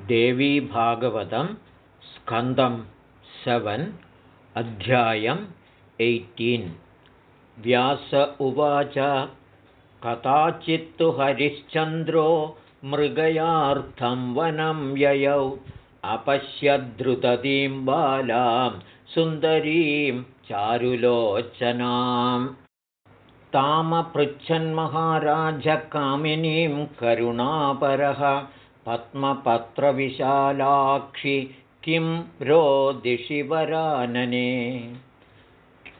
देवीभागवतं स्कन्दं सेवन् अध्यायम् एय्टीन्। व्यास उवाच कदाचित्तु हरिश्चन्द्रो मृगयार्थं वनं ययौ अपश्यद्रुततीं बालां सुन्दरीं चारुलोचनाम्। तामपृच्छन्महाराजकामिनीं करुणापरः पद्मपत्रविशालाक्षि किं रोदिषि वरानने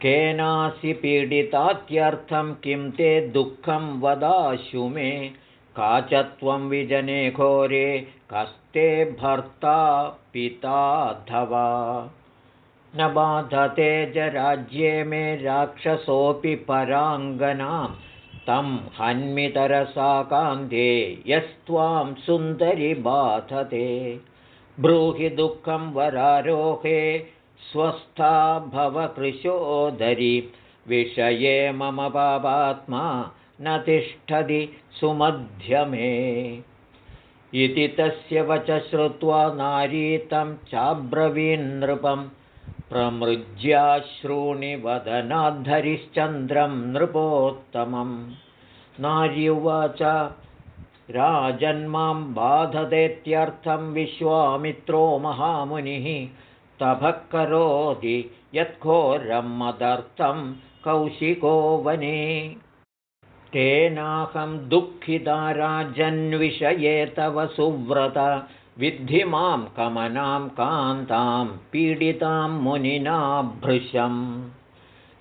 केनासि पीडितात्यर्थं किं ते दुःखं वदाशु मे? का च त्वं विजने घोरे कस्ते भर्ता पिताधवा न बाधते च राज्ये मे राक्षसोऽपि पराङ्गनां तं हन्मितरसा कान्ते यस्त्वां सुन्दरि बाधते। ब्रूहि दुःखं वरारोहे स्वस्था भवकृशोदरि विषये मम पापात्मा न तिष्ठति सुमध्यमे। इति तस्य वच श्रुत्वा नारीतं चाब्रवीन्नृपं प्रमृज्याश्रूणि वदनाद्धरिश्चन्द्रं नृपोत्तमं नार्युवाच राजन्मां बाधतेत्यर्थं विश्वामित्रो महामुनिः तपः करोति यत्घोरं मदर्थं कौशिको वने। तेनाहं दुःखिता राजन्विषये तव सुव्रत विद्धि मां कमनां कान्तां पीडितां मुनिना भृशम्।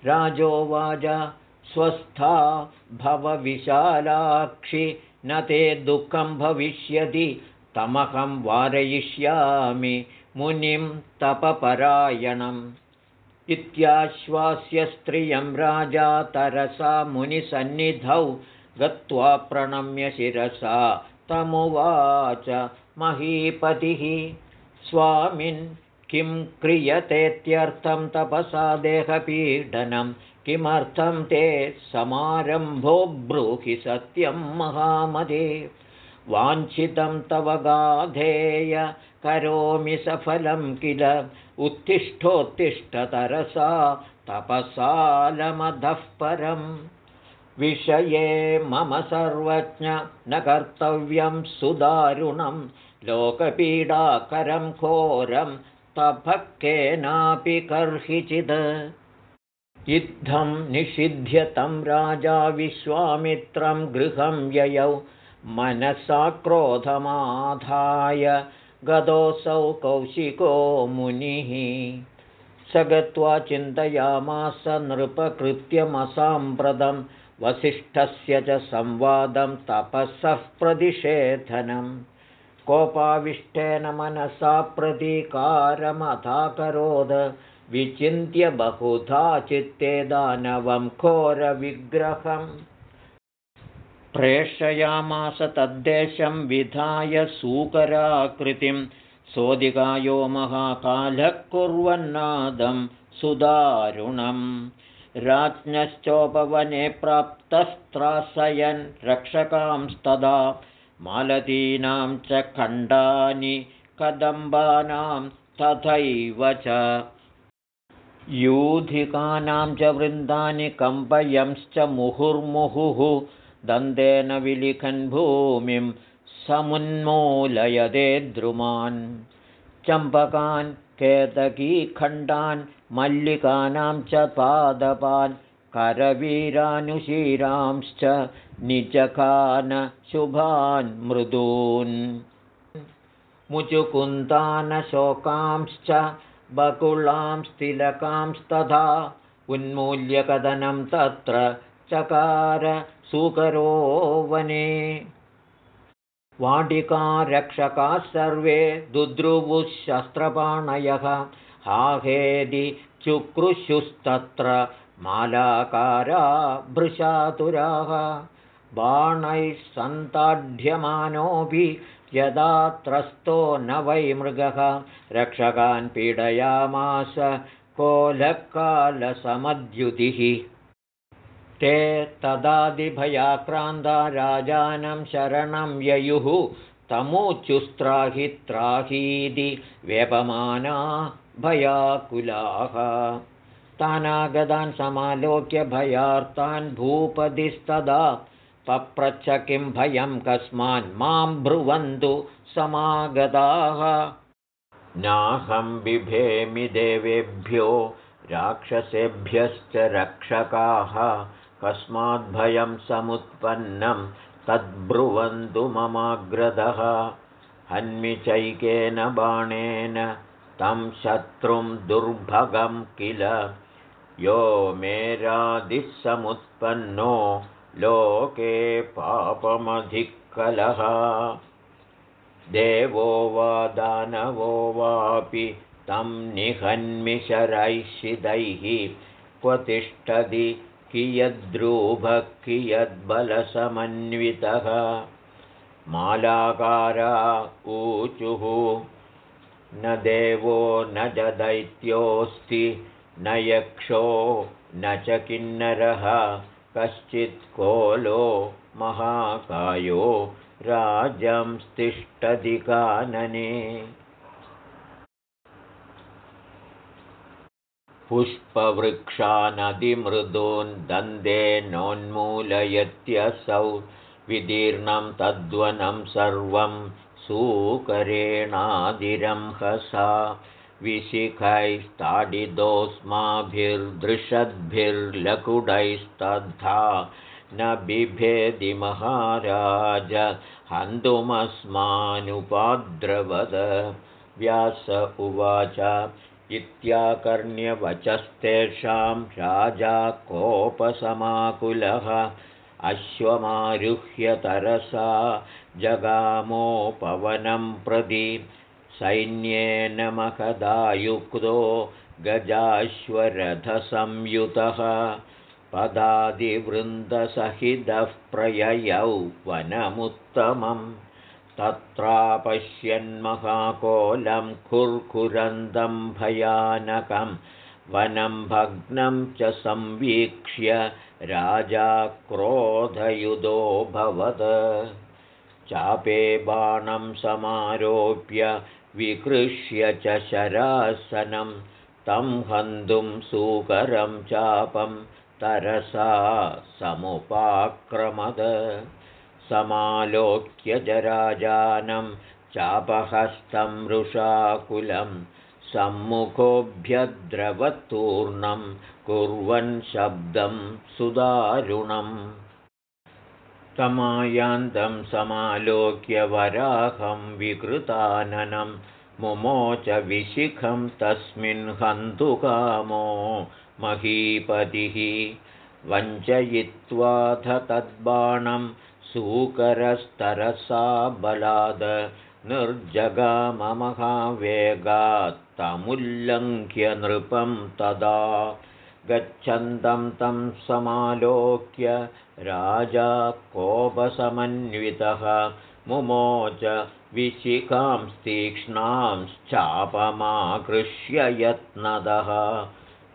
राजोवाच स्वस्था भवविशालाक्षि न ते दुःखं भविष्यति तमहं वारयिष्यामि मुनिं तपपरायणम्। इत्याश्वास्य स्त्रियं राजा तरसा मुनिसन्निधौ गत्वा प्रणम्य शिरसा तमुवाच महीपतिः। स्वामिन् किं क्रियतेत्यर्थं तपसा देहपीडनं किमर्थं ते समारम्भो ब्रूहि सत्यं महामदे। वाञ्छितं तव गाधेय करोमि सफलं किल उत्तिष्ठोत्तिष्ठतरसा तपसालमधः परम् विषये मम सर्वज्ञ न कर्तव्यं सुदारुणं लोकपीडाकरं घोरं तपः केनापि कर्हिचिद्। इत्थं निषिध्य तं राजा विश्वामित्रं गृहं ययौ मनसा क्रोधमाधाय गतोऽसौ कौशिको मुनिः। स गत्वा चिन्तयामास नृपकृत्यमसाम्प्रदं वसिष्ठस्य च संवादं तपसः प्रतिषेधनं। कोपाविष्टेन मनसा प्रतीकारमथाकरोद। विचिन्त्य बहुधा चित्ते दानवं घोरविग्रहम् प्रेषयामास तद्देशं विधाय सूकराकृतिं। सोदिकायो महाकालः कुर्वन्नादं सुदारुणं राज्ञश्चोपवने प्राप्तस्त्रासयन् रक्षकांस्तदा मालतीनां च खण्डानि कदम्बानां तथैव च। यूधिकानां च वृन्दानि कम्पयंश्च मुहुर्मुहुः दन्तेन विलिखन् भूमिं समुन्मूलयदे द्रुमान्। चम्पकान् केतकीखण्डान् मल्लिकानां च पादपान् करवीरानुशीरांश्च निजकान् शुभान् मृदून्। मुचुकुन्तानशोकांश्च बकुलां तिलकांस्तथा उन्मूल्यकदनं तत्र चकार सुकरो वने वाटिकारक्षकाः सर्वे दुद्रुवुः शस्त्रपाणयः हाहेदि चुक्रुशुस्तत्र मालाकारा भृशातुराः बाणैः सन्ताढ्यमानोऽपि यदा त्रस्तो न वै मृगः रक्षकान् पीडयामास कोलकालसमद्युतिः। ते तदादिभयाक्रान्ता राजानं शरणं ययुः तमुचुस्त्राहि त्राहीति व्यपमाना भयाकुलाः। तानागतान् समालोक्य भयार्तान् भूपतिस्तदा। पप्रच्छ किं भयं कस्मान् मां ब्रुवन्तु समागताः। नाहं बिभेमि देवेभ्यो राक्षसेभ्यश्च रक्षकाः। कस्माद्भयं समुत्पन्नं तद्ब्रुवन्तु ममाग्रदः। हन्मिचैकेन बाणेन तं शत्रुं दुर्भगं किल? यो मेरादिस्समुत्पन्नो लोके पापमधिकलः देवो वा दानवो वापि तं निहन्मिशरैषिदैः क्व तिष्ठति कियद्रूभः कियद्बलसमन्वितः। मालाकारा ऊचुः न देवो न च दैत्योऽस्ति न यक्षो न च किन्नरः कश्चित् कोलो महाकायो राजंस्तिष्ठति कानने पुष्पवृक्षानदिमृदून् दन्देनोन्मूलयत्यसौ विदीर्णं तद्वनं सर्वं सूकरेणादिरंहसा विशिखैस्ताडितोऽस्माभिर्दृशद्भिर्लकुडैस्तद्धा न बिभेदि महाराज हन्तुमस्मानुपाद्रवद। व्यास उवाच इत्याकर्ण्यवचस्तेषां राजा कोपसमाकुलः अश्वमारुह्यतरसा जगामोपवनं प्रति सैन्येन महदायुक्तो गजाश्वरथसंयुतः पदादिवृन्दसहितः प्रययौ वनमुत्तमं तत्रापश्यन्महाकोलं खुर्खुरन्दं भयानकं वनं भग्नं च संवीक्ष्य राजा क्रोधयुधोऽभवत् चापे बाणं समारोप्य विकृष्य च शरासनं। तं हन्तुं सुकरं चापं तरसा समुपाक्रमद। समालोक्य च राजानं चापहस्तं वृषाकुलं सम्मुखोऽभ्यद्रवत्तूर्णं कुर्वन् शब्दं सुदारुणम्। तमायान्तं समालोक्य वराहं विकृताननं मुमोच विशिखं तस्मिन् हन्तुकामो महीपतिः। वञ्चयित्वाथ तद्बाणं सूकरस्तरसा बलाद निर्जगाममहावेगात्तमुल्लङ्घ्य नृपं तदा गच्छन्तं तं समालोक्य राजा कोपसमन्वितः मुमोच विशिखांस्तीक्ष्णांश्चापमाकृष्य यत्नदः।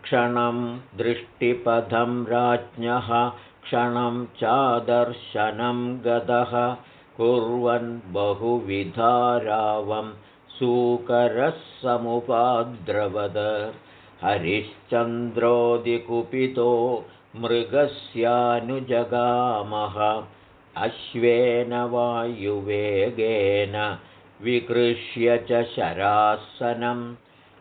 क्षणं दृष्टिपथं राज्ञः क्षणं चादर्शनं गतः कुर्वन् बहुविधारावं सूकरः समुपाद्रवद। हरिश्चन्द्रोदिकुपितो मृगस्यानुजगामः। अश्वेन वायुवेगेन विकृष्य च शरासनम्।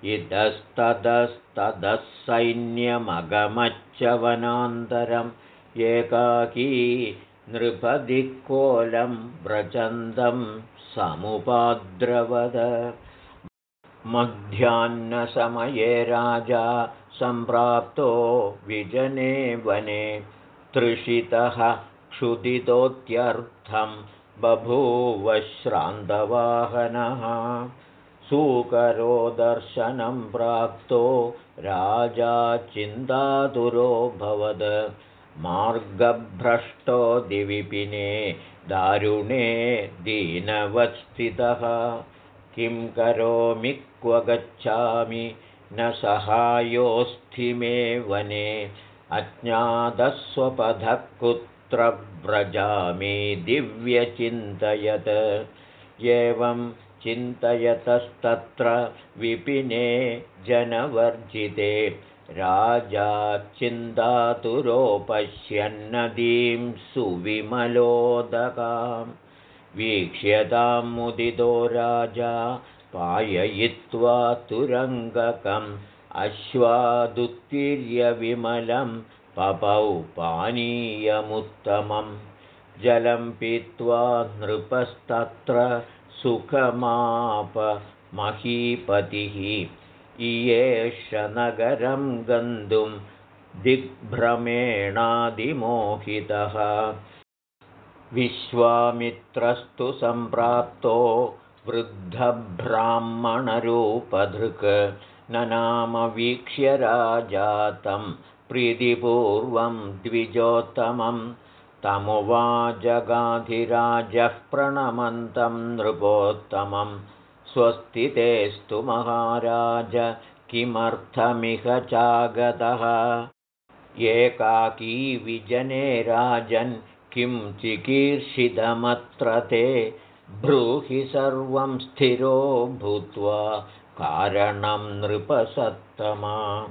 इतस्ततस्ततः सैन्यमगमच्च वनान्तरम् एकाकी नृपदिक्कोलं व्रजन्तं समुपाद्रवद। मध्याह्नसमये राजा सम्प्राप्तो विजने वने तृषितः क्षुदितोत्यर्थं बभूवश्रान्तवाहनः सूकरो दर्शनं प्राप्तो राजा चिन्तातुरोऽभवद मार्गभ्रष्टो दिविपिने दारुणे दीनवत्स्थितः किं करोमि क्व गच्छामि न सहायोऽस्थि मे वने। अज्ञातस्वपथः कुत्र व्रजामि दिव्यचिन्तयत्। एवं चिन्तयतस्तत्र विपिने जनवर्जिते राजा चिन्तातुरोपश्यन्नदीं सुविमलोदकां। वीक्ष्यतां मुदितो राजा पाययित्वा तुरङ्गकम् अश्वादुत्तीर्यविमलं पपौ पानीयमुत्तमं। जलं पीत्वा नृपस्तत्र सुखमापमहीपतिः इयेष नगरं गन्तुं दिग्भ्रमेणादिमोहितः। विश्वामित्रस्तु सम्प्राप्तो वृद्धब्राह्मणरूपधृक्। न नाम वीक्ष्य राजातं प्रीतिपूर्वं द्विजोत्तमं। तमुवाजगाधिराजः प्रणमन्तं नृपोत्तमं स्वस्तितेस्तु महाराज किमर्थमिह चागतः एकाकी विजने राजन् किं चिकीर्षितमत्र ते ब्रूहि सर्वं स्थिरो भूत्वा कारणं नृपसत्तमा।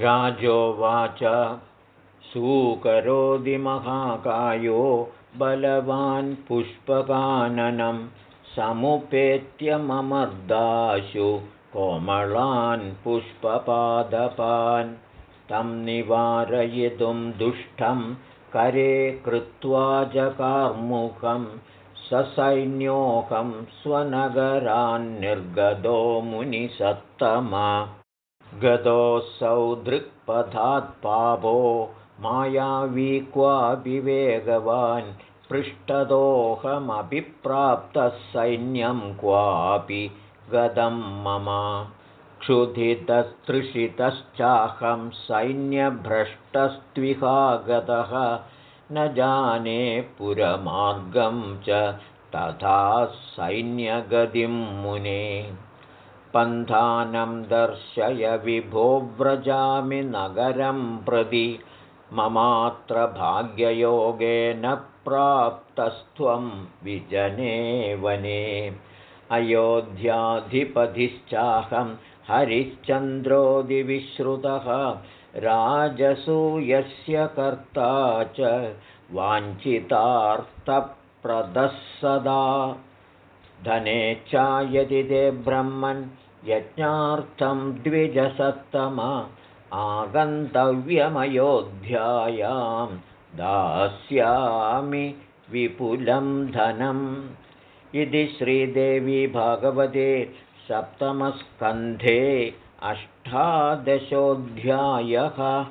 राजोवाच महाकायो बलवान् पुष्पकाननं समुपेत्यममर्दाशु कोमलान् पुष्पपादपान् तं निवारयितुं दुष्टं करे कृत्वा जकार्मुखं ससैन्योऽहं स्वनगरान्निर्गतो मुनिसत्तमा। गतोऽसौ दृक्पथात् पापो मायावी क्वापि वेगवान् पृष्ठदोऽहमभिप्राप्तः सैन्यं क्वापि गतं मम। क्षुधितस्तृषितश्चाहं सैन्यभ्रष्टस्त्विहागतः न जाने पुरमार्गं च तथा सैन्यगतिं मुने। पन्थानं दर्शय विभो व्रजामि नगरं प्रति ममात्र भाग्ययोगेन प्राप्तस्त्वं विजने वने। अयोध्याधिपतिश्चाहं हरिश्चन्द्रोदिविश्रुतः राजसूयस्य कर्ता च वाञ्छितार्थप्रदः सदा। धनेच्छायति ते ब्रह्मन् यज्ञार्थं द्विजसत्तम आगन्तव्यमयोध्यायां दास्यामि विपुलं धनम्। इति श्रीदेवी भागवते सप्तमस्कन्धे अष्टादशोऽध्यायः